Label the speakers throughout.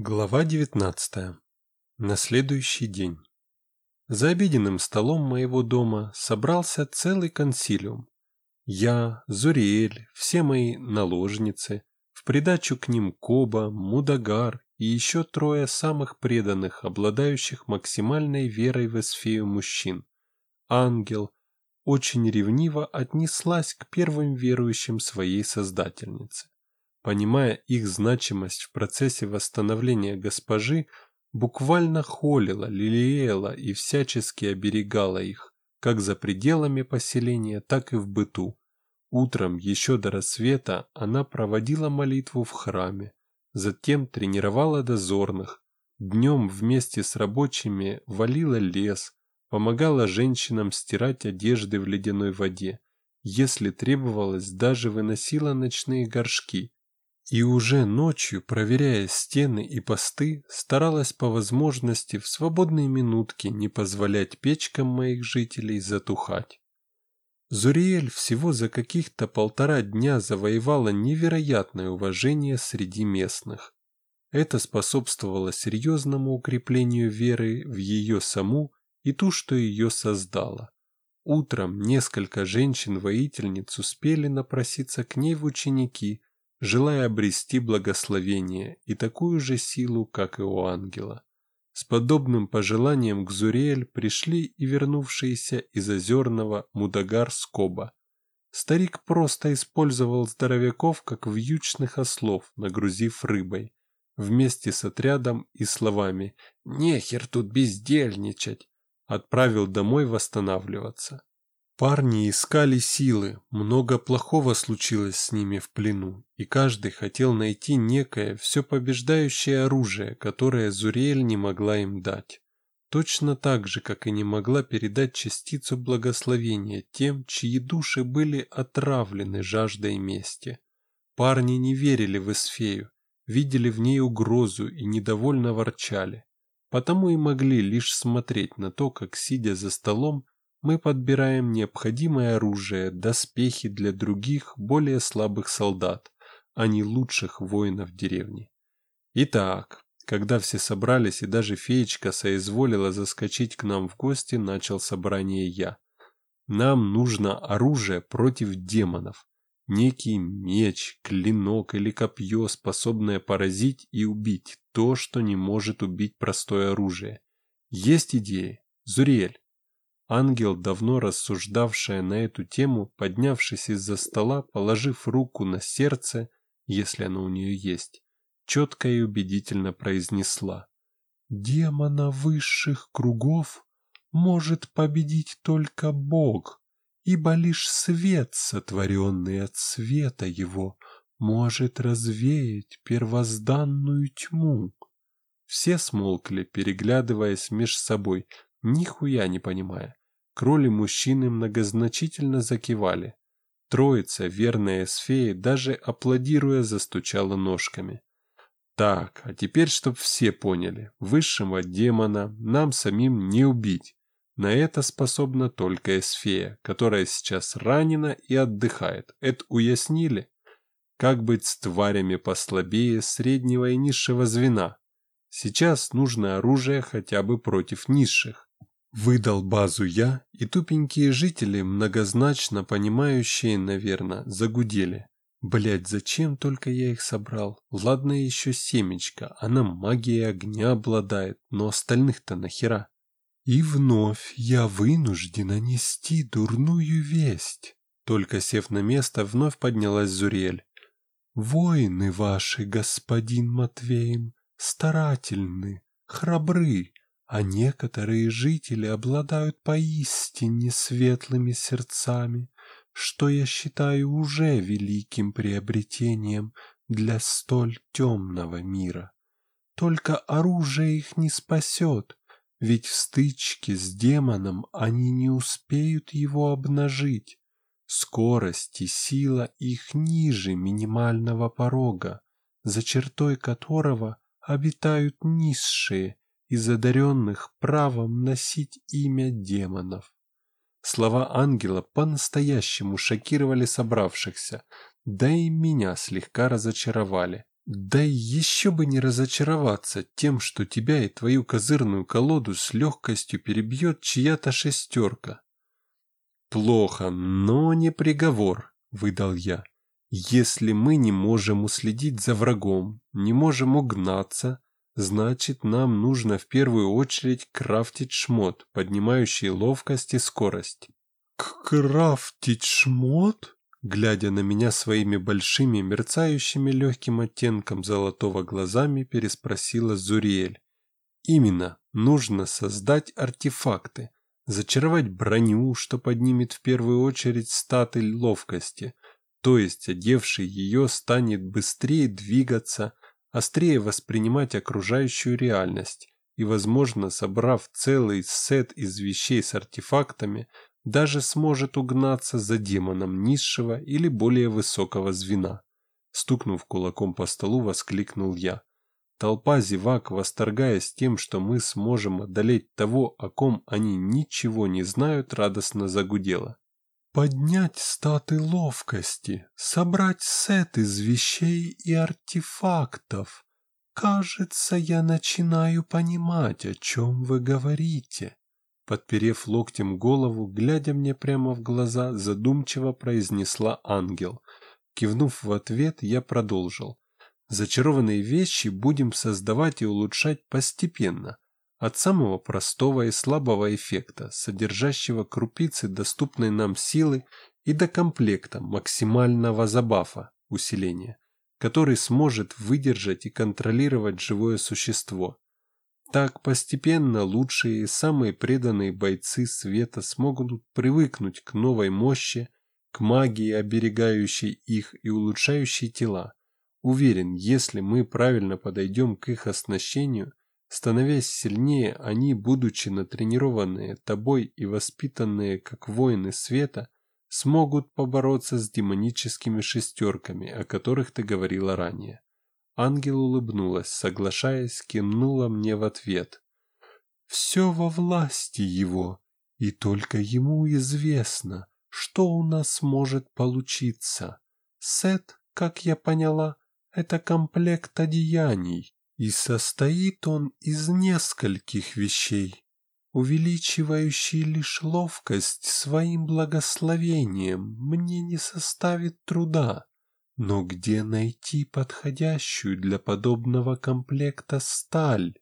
Speaker 1: Глава 19. На следующий день. За обеденным столом моего дома собрался целый консилиум. Я, Зуриэль, все мои наложницы, в придачу к ним Коба, Мудагар и еще трое самых преданных, обладающих максимальной верой в эсфею мужчин. Ангел очень ревниво отнеслась к первым верующим своей создательницы понимая их значимость в процессе восстановления госпожи, буквально холила, лелеяла и всячески оберегала их, как за пределами поселения, так и в быту. Утром, еще до рассвета, она проводила молитву в храме, затем тренировала дозорных, днем вместе с рабочими валила лес, помогала женщинам стирать одежды в ледяной воде, если требовалось, даже выносила ночные горшки, и уже ночью, проверяя стены и посты, старалась по возможности в свободные минутки не позволять печкам моих жителей затухать. Зуриэль всего за каких-то полтора дня завоевала невероятное уважение среди местных. Это способствовало серьезному укреплению веры в ее саму и ту, что ее создала. Утром несколько женщин-воительниц успели напроситься к ней в ученики – желая обрести благословение и такую же силу, как и у ангела. С подобным пожеланием к Зуриэль пришли и вернувшиеся из озерного Мудагар Скоба. Старик просто использовал здоровяков как вьючных ослов, нагрузив рыбой, вместе с отрядом и словами «Нехер тут бездельничать!» отправил домой восстанавливаться. Парни искали силы, много плохого случилось с ними в плену, и каждый хотел найти некое все побеждающее оружие, которое Зуриэль не могла им дать. Точно так же, как и не могла передать частицу благословения тем, чьи души были отравлены жаждой мести. Парни не верили в Эсфею, видели в ней угрозу и недовольно ворчали. Потому и могли лишь смотреть на то, как, сидя за столом, мы подбираем необходимое оружие, доспехи для других, более слабых солдат, а не лучших воинов деревни. Итак, когда все собрались и даже феечка соизволила заскочить к нам в гости, начал собрание я. Нам нужно оружие против демонов. Некий меч, клинок или копье, способное поразить и убить то, что не может убить простое оружие. Есть идеи? Зуриэль. Ангел, давно рассуждавшая на эту тему, поднявшись из-за стола, положив руку на сердце, если оно у нее есть, четко и убедительно произнесла. «Демона высших кругов может победить только Бог, ибо лишь свет, сотворенный от света его, может развеять первозданную тьму». Все смолкли, переглядываясь меж собой, нихуя не понимая. Кроли-мужчины многозначительно закивали. Троица, верная Эсфеи, даже аплодируя, застучала ножками. Так, а теперь, чтоб все поняли, высшего демона нам самим не убить. На это способна только Эсфея, которая сейчас ранена и отдыхает. Это уяснили? Как быть с тварями послабее среднего и низшего звена? Сейчас нужно оружие хотя бы против низших. Выдал базу я, и тупенькие жители, многозначно понимающие, наверное, загудели. Блять, зачем только я их собрал? Ладно еще семечка, она магией огня обладает, но остальных-то нахера? И вновь я вынуждена нести дурную весть. Только сев на место, вновь поднялась Зурель. Воины ваши, господин Матвеем, старательны, храбры, а некоторые жители обладают поистине светлыми сердцами, что я считаю уже великим приобретением для столь темного мира. Только оружие их не спасет, ведь в стычке с демоном они не успеют его обнажить. Скорость и сила их ниже минимального порога, за чертой которого обитают низшие из одаренных правом носить имя демонов. Слова ангела по-настоящему шокировали собравшихся, да и меня слегка разочаровали. Да и еще бы не разочароваться тем, что тебя и твою козырную колоду с легкостью перебьет чья-то шестерка. Плохо, но не приговор, выдал я. Если мы не можем уследить за врагом, не можем угнаться, значит нам нужно в первую очередь крафтить шмот, поднимающий ловкость и скорость. «Крафтить шмот?» Глядя на меня своими большими, мерцающими легким оттенком золотого глазами, переспросила Зуриэль. «Именно, нужно создать артефакты, зачаровать броню, что поднимет в первую очередь статы ловкости, то есть одевший ее станет быстрее двигаться, острее воспринимать окружающую реальность и, возможно, собрав целый сет из вещей с артефактами, даже сможет угнаться за демоном низшего или более высокого звена. Стукнув кулаком по столу, воскликнул я. Толпа зевак, восторгаясь тем, что мы сможем одолеть того, о ком они ничего не знают, радостно загудела. «Поднять статы ловкости, собрать сет из вещей и артефактов. Кажется, я начинаю понимать, о чем вы говорите». Подперев локтем голову, глядя мне прямо в глаза, задумчиво произнесла ангел. Кивнув в ответ, я продолжил. Зачарованные вещи будем создавать и улучшать постепенно, от самого простого и слабого эффекта, содержащего крупицы доступной нам силы, и до комплекта максимального забафа, усиления, который сможет выдержать и контролировать живое существо. Так постепенно лучшие и самые преданные бойцы света смогут привыкнуть к новой мощи, к магии, оберегающей их и улучшающей тела. Уверен, если мы правильно подойдем к их оснащению, становясь сильнее, они, будучи натренированные тобой и воспитанные как воины света, смогут побороться с демоническими шестерками, о которых ты говорила ранее. Ангел улыбнулась, соглашаясь, кивнула мне в ответ. «Все во власти его, и только ему известно, что у нас может получиться. Сет, как я поняла, это комплект одеяний, и состоит он из нескольких вещей, увеличивающий лишь ловкость своим благословением, мне не составит труда. Но где найти подходящую для подобного комплекта сталь?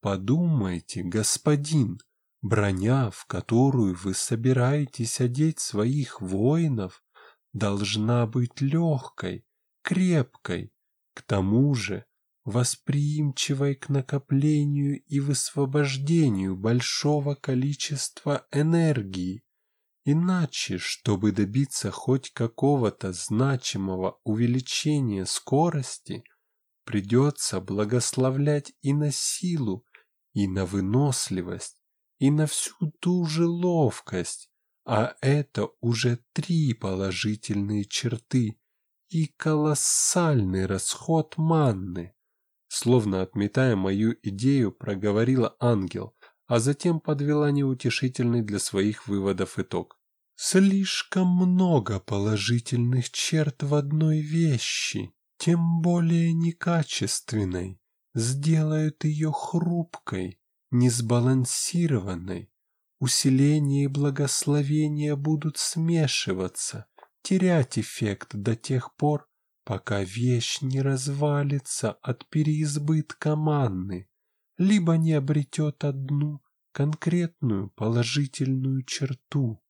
Speaker 1: Подумайте, господин, броня, в которую вы собираетесь одеть своих воинов, должна быть легкой, крепкой, к тому же восприимчивой к накоплению и высвобождению большого количества энергии. Иначе, чтобы добиться хоть какого-то значимого увеличения скорости, придется благословлять и на силу, и на выносливость, и на всю ту же ловкость, а это уже три положительные черты и колоссальный расход манны. Словно отметая мою идею, проговорила ангел, а затем подвела неутешительный для своих выводов итог. Слишком много положительных черт в одной вещи, тем более некачественной, сделают ее хрупкой, несбалансированной. Усиление и благословение будут смешиваться, терять эффект до тех пор, пока вещь не развалится от переизбытка манны либо не обретет одну конкретную положительную черту.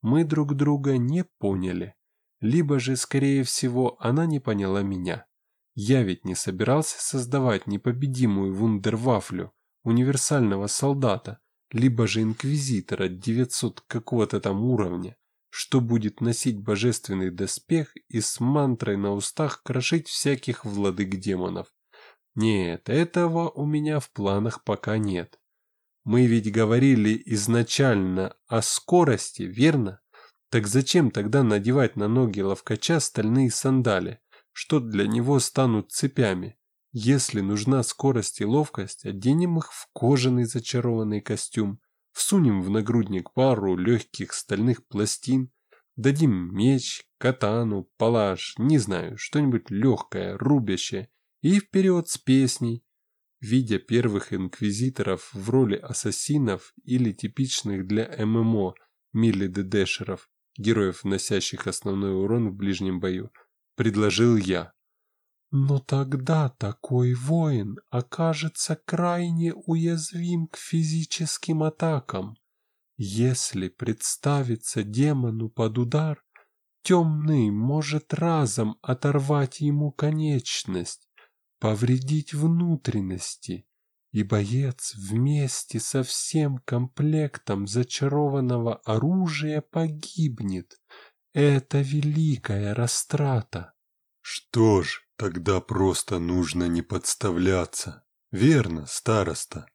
Speaker 1: Мы друг друга не поняли, либо же, скорее всего, она не поняла меня. Я ведь не собирался создавать непобедимую вундервафлю, универсального солдата, либо же инквизитора 900 какого-то там уровня, что будет носить божественный доспех и с мантрой на устах крошить всяких владык демонов. Нет, этого у меня в планах пока нет. Мы ведь говорили изначально о скорости, верно? Так зачем тогда надевать на ноги ловкача стальные сандали, что для него станут цепями? Если нужна скорость и ловкость, оденем их в кожаный зачарованный костюм, всунем в нагрудник пару легких стальных пластин, дадим меч, катану, палаш, не знаю, что-нибудь легкое, рубящее, и вперед с песней. Видя первых инквизиторов в роли ассасинов или типичных для ММО Милли Дедешеров, героев, носящих основной урон в ближнем бою, предложил я. Но тогда такой воин окажется крайне уязвим к физическим атакам. Если представиться демону под удар, темный может разом оторвать ему конечность, повредить внутренности, и боец вместе со всем комплектом зачарованного оружия погибнет. Это великая растрата.
Speaker 2: Что ж, тогда просто нужно не подставляться. Верно, староста.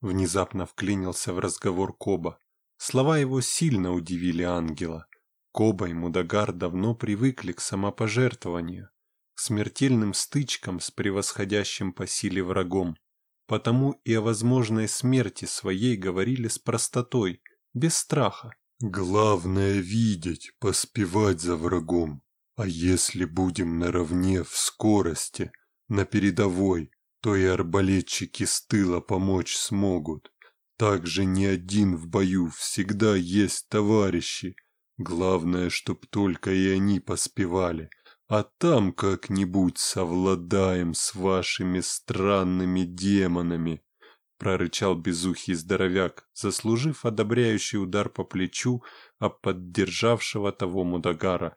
Speaker 2: Внезапно вклинился в разговор Коба. Слова его сильно удивили ангела. Коба и Мудагар давно привыкли к самопожертвованию, к смертельным стычкам с превосходящим по силе врагом. Потому и о возможной смерти своей говорили с простотой, без страха. «Главное видеть, поспевать за врагом. А если будем наравне в скорости, на передовой, то и арбалетчики с тыла помочь смогут. Также ни один в бою всегда есть товарищи. Главное, чтоб только и они поспевали. А там как-нибудь совладаем с вашими странными демонами, прорычал безухий здоровяк, заслужив одобряющий удар по плечу об поддержавшего того мудагара.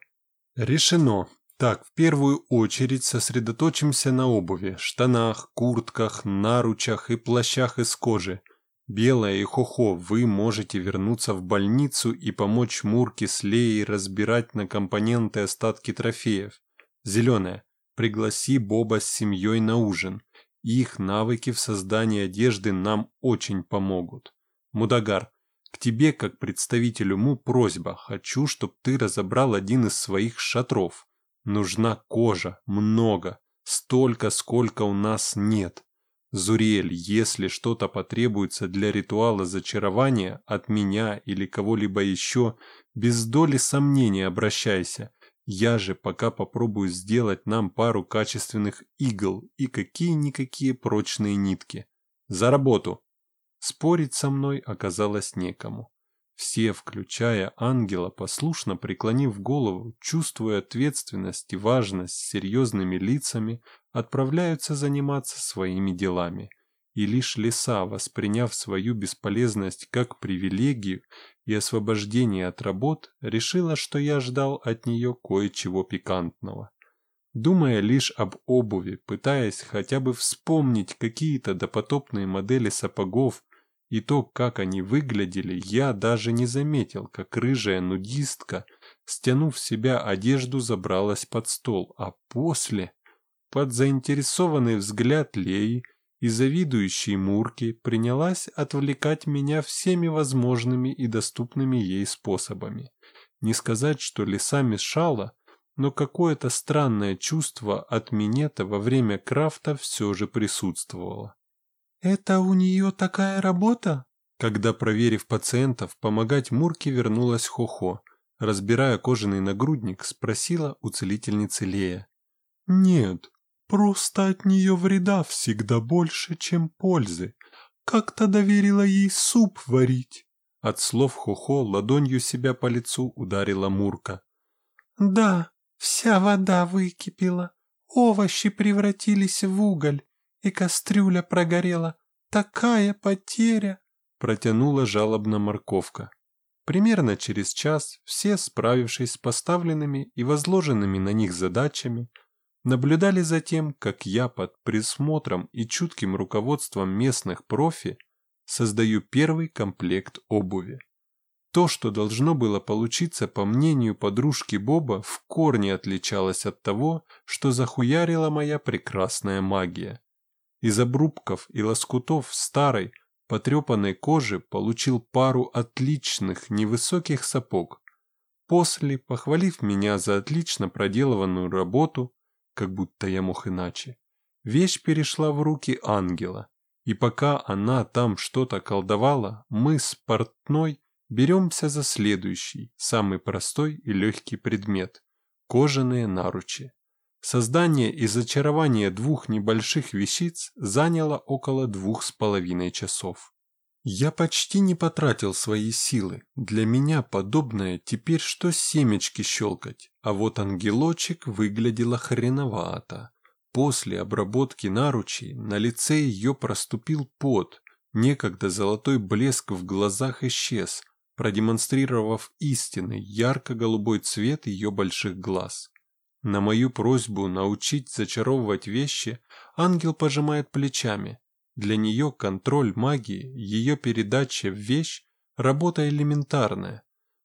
Speaker 2: Решено. Так, в первую очередь сосредоточимся на обуви, штанах, куртках, наручах и плащах из кожи. Белая и Хохо, вы можете вернуться в больницу и помочь Мурке с Леей разбирать на компоненты остатки трофеев. Зеленая, пригласи Боба с семьей на ужин. Их навыки в создании одежды нам очень помогут. Мудагар, к тебе, как представителю МУ, просьба. Хочу, чтобы ты разобрал один из своих шатров. Нужна кожа, много, столько, сколько у нас нет. Зурель, если что-то потребуется для ритуала зачарования от меня или кого-либо еще, без доли сомнения обращайся. Я же пока попробую сделать нам пару качественных игл и какие-никакие прочные нитки. За работу! Спорить со мной оказалось некому. Все, включая ангела, послушно преклонив голову, чувствуя ответственность и важность с серьезными лицами, отправляются заниматься своими делами. И лишь лиса, восприняв свою бесполезность как привилегию и освобождение от работ, решила, что я ждал от нее кое-чего пикантного. Думая лишь об обуви, пытаясь хотя бы вспомнить какие-то допотопные модели сапогов, и то, как они выглядели, я даже не заметил, как рыжая нудистка, стянув себя одежду, забралась под стол, а после, под заинтересованный взгляд Леи и завидующей Мурки, принялась отвлекать меня всеми возможными и доступными ей способами. Не сказать, что лиса мешала, но какое-то странное чувство от минета во время крафта все же присутствовало.
Speaker 3: «Это у нее такая работа?»
Speaker 1: Когда, проверив пациентов, помогать Мурке вернулась Хохо. Разбирая кожаный нагрудник, спросила у целительницы Лея.
Speaker 2: «Нет, просто от нее вреда всегда больше, чем пользы. Как-то доверила ей суп варить».
Speaker 1: От слов Хохо ладонью себя по лицу ударила Мурка.
Speaker 3: «Да, вся вода выкипела, овощи превратились в уголь, и кастрюля прогорела. Такая потеря!»
Speaker 1: Протянула жалобно морковка. Примерно через час все, справившись с поставленными и возложенными на них задачами, наблюдали за тем, как я под присмотром и чутким руководством местных профи создаю первый комплект обуви. То, что должно было получиться по мнению подружки Боба, в корне отличалось от того, что захуярила моя прекрасная магия. Из обрубков и лоскутов старой, потрепанной кожи получил пару отличных невысоких сапог. После, похвалив меня за отлично проделанную работу, как будто я мог иначе, вещь перешла в руки ангела. И пока она там что-то колдовала, мы с портной беремся за следующий, самый простой и легкий предмет – кожаные наручи. Создание и зачарование двух небольших вещиц заняло около двух с половиной часов. Я почти не потратил свои силы. Для меня подобное теперь что семечки щелкать, а вот ангелочек выглядела хреновато. После обработки наручей на лице ее проступил пот, некогда золотой блеск в глазах исчез, продемонстрировав истинный ярко-голубой цвет ее больших глаз. На мою просьбу научить зачаровывать вещи ангел пожимает плечами. Для нее контроль магии, ее передача в вещь – работа элементарная.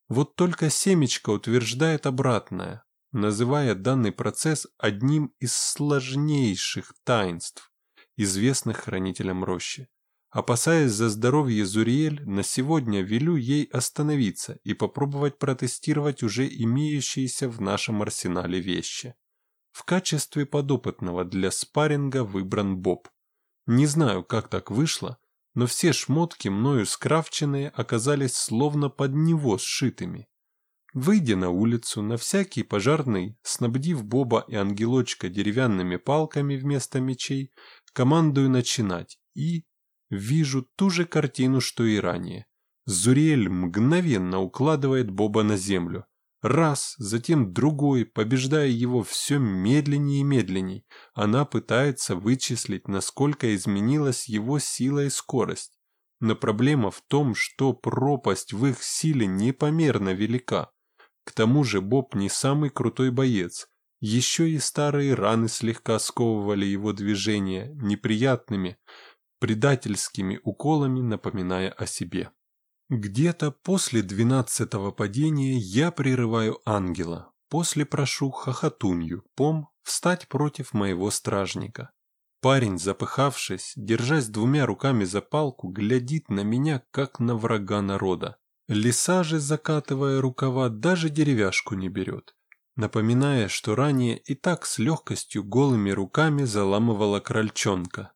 Speaker 1: Вот только семечко утверждает обратное, называя данный процесс одним из сложнейших таинств, известных хранителям рощи. Опасаясь за здоровье Зуриэль, на сегодня велю ей остановиться и попробовать протестировать уже имеющиеся в нашем арсенале вещи. В качестве подопытного для спарринга выбран Боб. Не знаю, как так вышло, но все шмотки мною скрафченные оказались словно под него сшитыми. Выйдя на улицу, на всякий пожарный, снабдив Боба и ангелочка деревянными палками вместо мечей, командую начинать и Вижу ту же картину, что и ранее. Зурель мгновенно укладывает Боба на землю. Раз, затем другой, побеждая его все медленнее и медленней, она пытается вычислить, насколько изменилась его сила и скорость. Но проблема в том, что пропасть в их силе непомерно велика. К тому же Боб не самый крутой боец. Еще и старые раны слегка сковывали его движения неприятными, предательскими уколами напоминая о себе. Где-то после двенадцатого падения я прерываю ангела, после прошу хохотунью, пом, встать против моего стражника. Парень, запыхавшись, держась двумя руками за палку, глядит на меня, как на врага народа. Лиса же, закатывая рукава, даже деревяшку не берет, напоминая, что ранее и так с легкостью голыми руками заламывала крольчонка.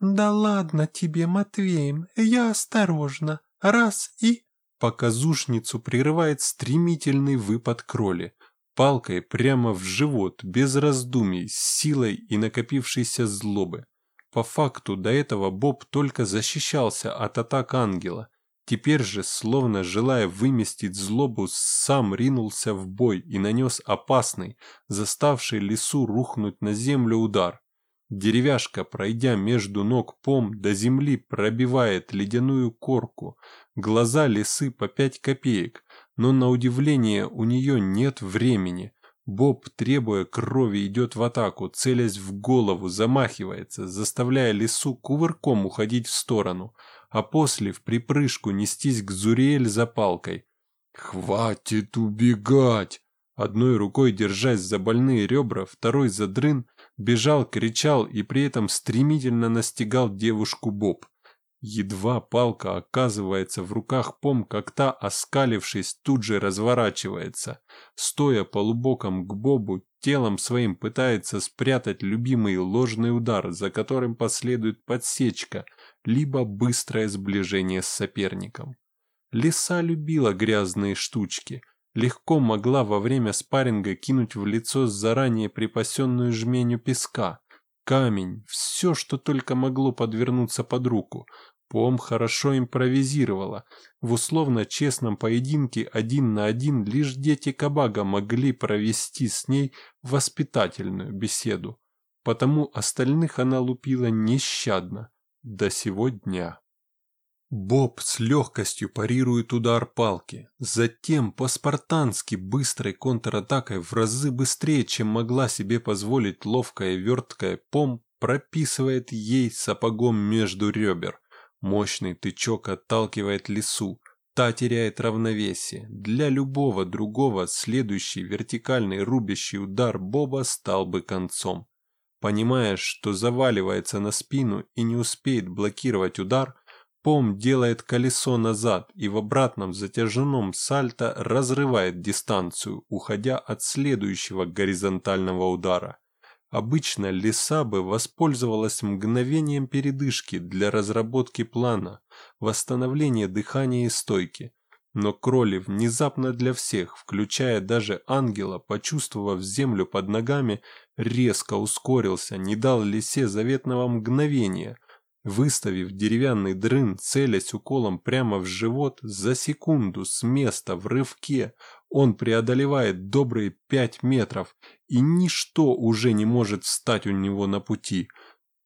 Speaker 3: «Да ладно тебе, Матвеем, я осторожно. Раз и...»
Speaker 1: Показушницу прерывает стремительный выпад кроли. Палкой прямо в живот, без раздумий, с силой и накопившейся злобы. По факту до этого Боб только защищался от атак ангела. Теперь же, словно желая выместить злобу, сам ринулся в бой и нанес опасный, заставший лесу рухнуть на землю удар. Деревяшка, пройдя между ног пом, до земли пробивает ледяную корку. Глаза лисы по пять копеек, но на удивление у нее нет времени. Боб, требуя крови, идет в атаку, целясь в голову, замахивается, заставляя лису кувырком уходить в сторону, а после в припрыжку нестись к Зуриэль за палкой. «Хватит убегать!» Одной рукой держась за больные ребра, второй за дрын, бежал, кричал и при этом стремительно настигал девушку Боб. Едва палка оказывается в руках пом, как та, оскалившись, тут же разворачивается. Стоя полубоком к Бобу, телом своим пытается спрятать любимый ложный удар, за которым последует подсечка, либо быстрое сближение с соперником. Лиса любила грязные штучки – легко могла во время спарринга кинуть в лицо заранее припасенную жменю песка, камень, все, что только могло подвернуться под руку. Пом хорошо импровизировала. В условно-честном поединке один на один лишь дети Кабага могли провести с ней воспитательную беседу. Потому остальных она лупила нещадно до сего дня. Боб с легкостью парирует удар палки, затем по-спартански быстрой контратакой в разы быстрее, чем могла себе позволить ловкая верткая пом, прописывает ей сапогом между ребер. Мощный тычок отталкивает лису, та теряет равновесие. Для любого другого следующий вертикальный рубящий удар Боба стал бы концом. Понимая, что заваливается на спину и не успеет блокировать удар, Пом делает колесо назад и в обратном затяжном сальто разрывает дистанцию, уходя от следующего горизонтального удара. Обычно лиса бы воспользовалась мгновением передышки для разработки плана, восстановления дыхания и стойки. Но Кроли внезапно для всех, включая даже ангела, почувствовав землю под ногами, резко ускорился, не дал лисе заветного мгновения. Выставив деревянный дрын, целясь уколом прямо в живот, за секунду с места в рывке он преодолевает добрые пять метров, и ничто уже не может встать у него на пути.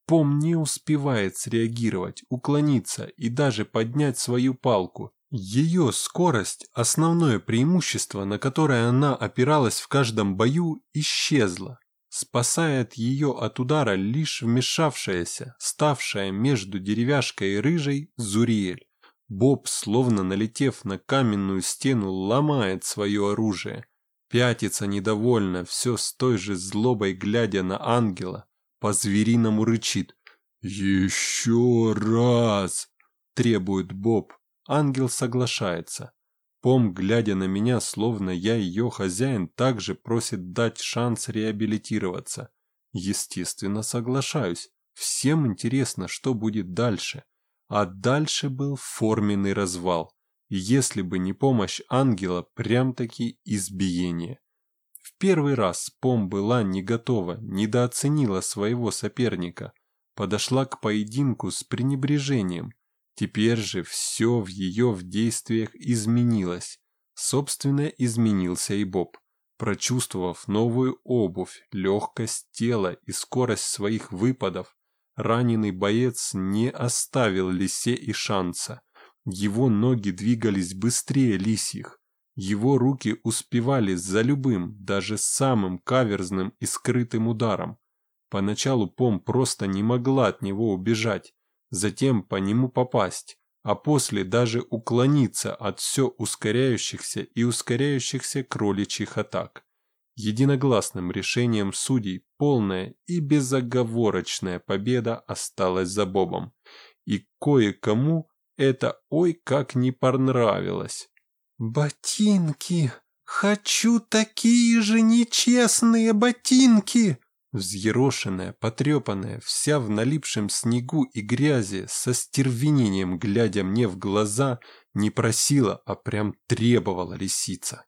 Speaker 1: Пом не успевает среагировать, уклониться и даже поднять свою палку. Ее скорость, основное преимущество, на которое она опиралась в каждом бою, исчезла. Спасает ее от удара лишь вмешавшаяся, ставшая между деревяшкой и рыжей, Зуриэль. Боб, словно налетев на каменную стену, ломает свое оружие. Пятится недовольно, все с той же злобой глядя на ангела. По-звериному рычит. «Еще раз!» – требует Боб. Ангел соглашается. Пом, глядя на меня, словно я ее хозяин, также просит дать шанс реабилитироваться. Естественно, соглашаюсь. Всем интересно, что будет дальше. А дальше был форменный развал. Если бы не помощь ангела, прям-таки избиение. В первый раз Пом была не готова, недооценила своего соперника. Подошла к поединку с пренебрежением. Теперь же все в ее в действиях изменилось. Собственно, изменился и Боб. Прочувствовав новую обувь, легкость тела и скорость своих выпадов, раненый боец не оставил лисе и шанса. Его ноги двигались быстрее лисьих. Его руки успевали за любым, даже самым каверзным и скрытым ударом. Поначалу Пом просто не могла от него убежать, затем по нему попасть, а после даже уклониться от все ускоряющихся и ускоряющихся кроличьих атак. Единогласным решением судей полная и безоговорочная победа осталась за Бобом. И кое-кому это ой как не понравилось.
Speaker 3: «Ботинки! Хочу такие же нечестные ботинки!»
Speaker 1: Взъерошенная, потрепанная, вся в налипшем снегу и грязи, со стервенением глядя мне в глаза, не просила, а прям требовала лисица.